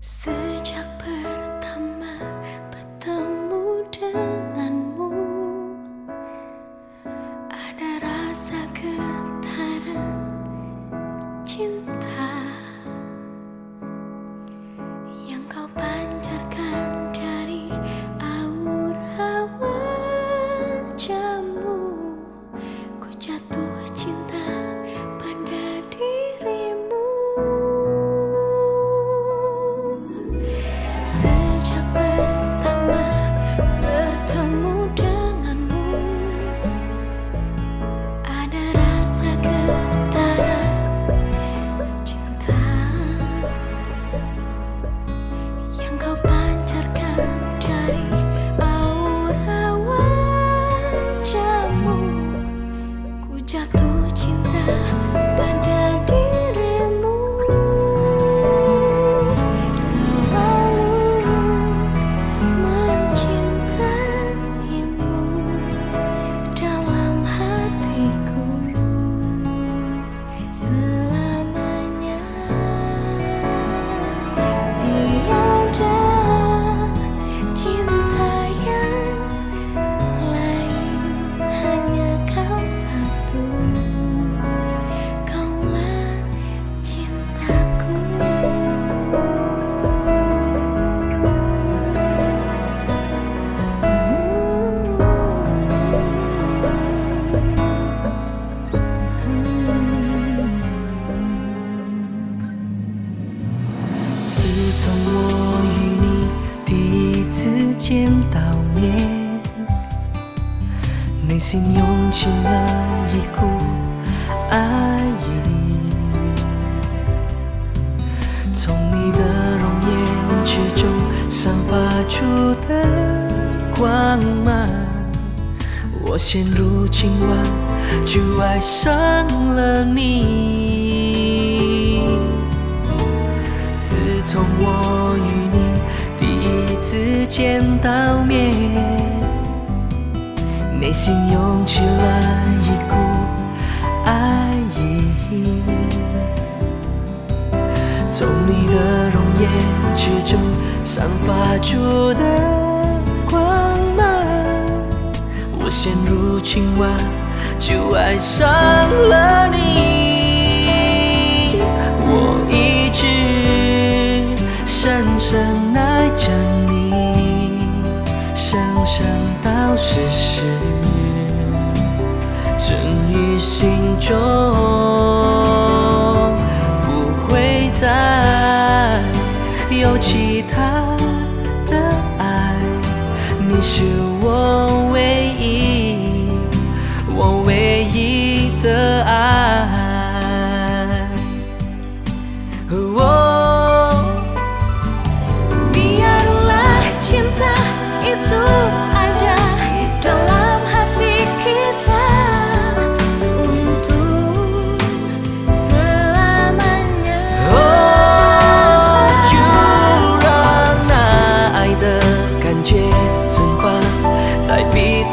sejak per 见到面，内心涌起了一股爱意。从你的容颜之中散发出的光芒，我陷入情网，就爱上了你。见到面，内心涌起了一股爱意。从你的容颜之中散发出的光芒，我陷入情网，就爱上了你。我一心中，不会再有其他的爱。你是我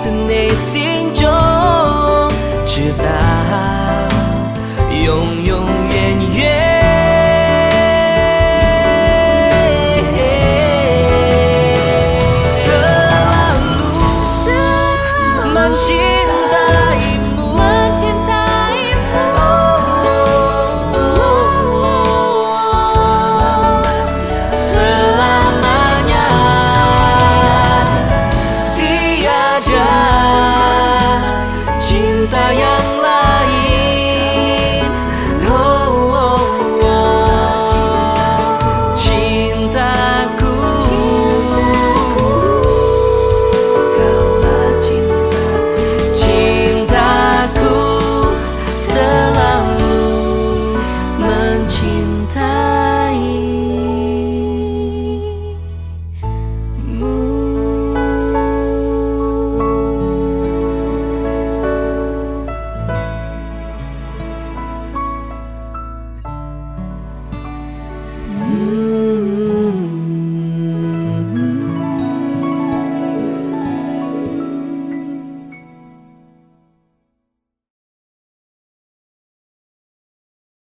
destination